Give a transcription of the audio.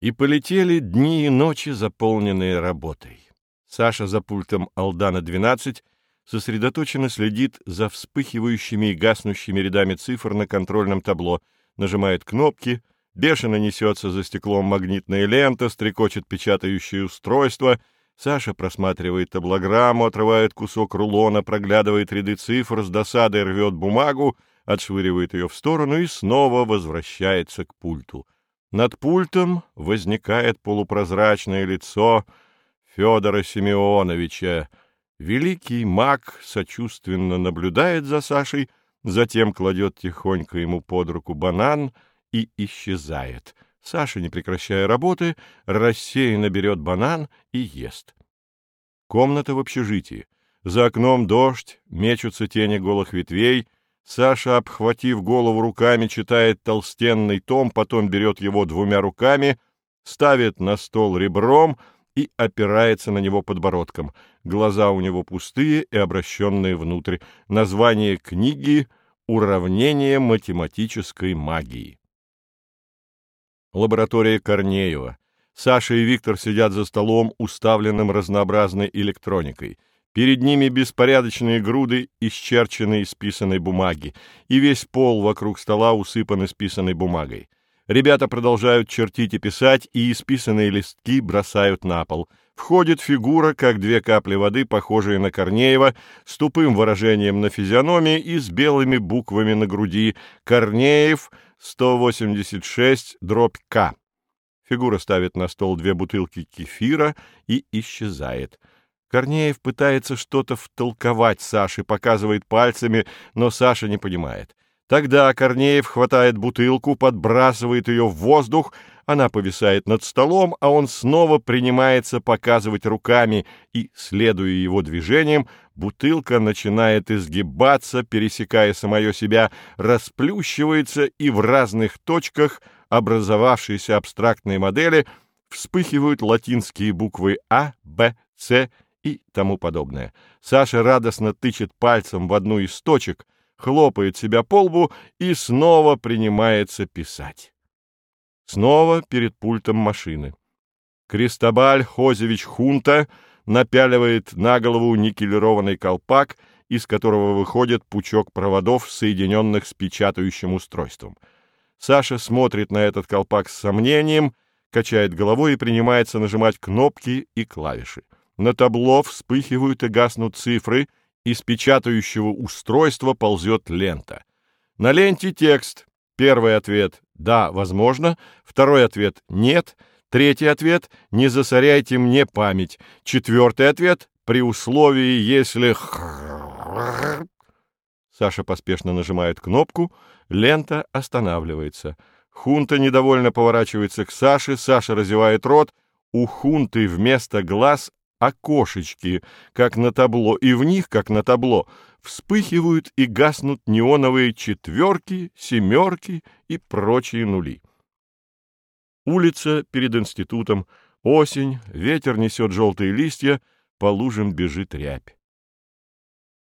И полетели дни и ночи, заполненные работой. Саша за пультом Алдана-12 сосредоточенно следит за вспыхивающими и гаснущими рядами цифр на контрольном табло, нажимает кнопки, бешено несется за стеклом магнитная лента, стрекочет печатающее устройство. Саша просматривает таблограмму, отрывает кусок рулона, проглядывает ряды цифр, с досадой рвет бумагу, отшвыривает ее в сторону и снова возвращается к пульту. Над пультом возникает полупрозрачное лицо Федора Семеновича. Великий маг сочувственно наблюдает за Сашей, затем кладет тихонько ему под руку банан и исчезает. Саша, не прекращая работы, рассеянно берет банан и ест. Комната в общежитии. За окном дождь, мечутся тени голых ветвей — Саша, обхватив голову руками, читает толстенный том, потом берет его двумя руками, ставит на стол ребром и опирается на него подбородком. Глаза у него пустые и обращенные внутрь. Название книги «Уравнение математической магии». Лаборатория Корнеева. Саша и Виктор сидят за столом, уставленным разнообразной электроникой. Перед ними беспорядочные груды исчерченной списанной бумаги, и весь пол вокруг стола усыпан исписанной бумагой. Ребята продолжают чертить и писать, и исписанные листки бросают на пол. Входит фигура, как две капли воды, похожие на Корнеева, с тупым выражением на физиономии и с белыми буквами на груди. Корнеев, 186, дробь К. Фигура ставит на стол две бутылки кефира и исчезает. Корнеев пытается что-то втолковать Саше, показывает пальцами, но Саша не понимает. Тогда Корнеев хватает бутылку, подбрасывает ее в воздух, она повисает над столом, а он снова принимается показывать руками, и, следуя его движениям, бутылка начинает изгибаться, пересекая самое себя, расплющивается, и в разных точках образовавшейся абстрактной модели вспыхивают латинские буквы А, Б, С и тому подобное. Саша радостно тычет пальцем в одну из точек, хлопает себя по лбу и снова принимается писать. Снова перед пультом машины. Кристобаль Хозевич Хунта напяливает на голову никелированный колпак, из которого выходит пучок проводов, соединенных с печатающим устройством. Саша смотрит на этот колпак с сомнением, качает головой и принимается нажимать кнопки и клавиши. На табло вспыхивают и гаснут цифры, из печатающего устройства ползет лента. На ленте текст. Первый ответ «Да, возможно», второй ответ «Нет», третий ответ «Не засоряйте мне память», четвертый ответ «При условии, если...» Саша поспешно нажимает кнопку, лента останавливается. Хунта недовольно поворачивается к Саше, Саша разевает рот, у Хунты вместо глаз окошечки, как на табло, и в них, как на табло, вспыхивают и гаснут неоновые четверки, семерки и прочие нули. Улица перед институтом, осень, ветер несет желтые листья, по лужам бежит рябь.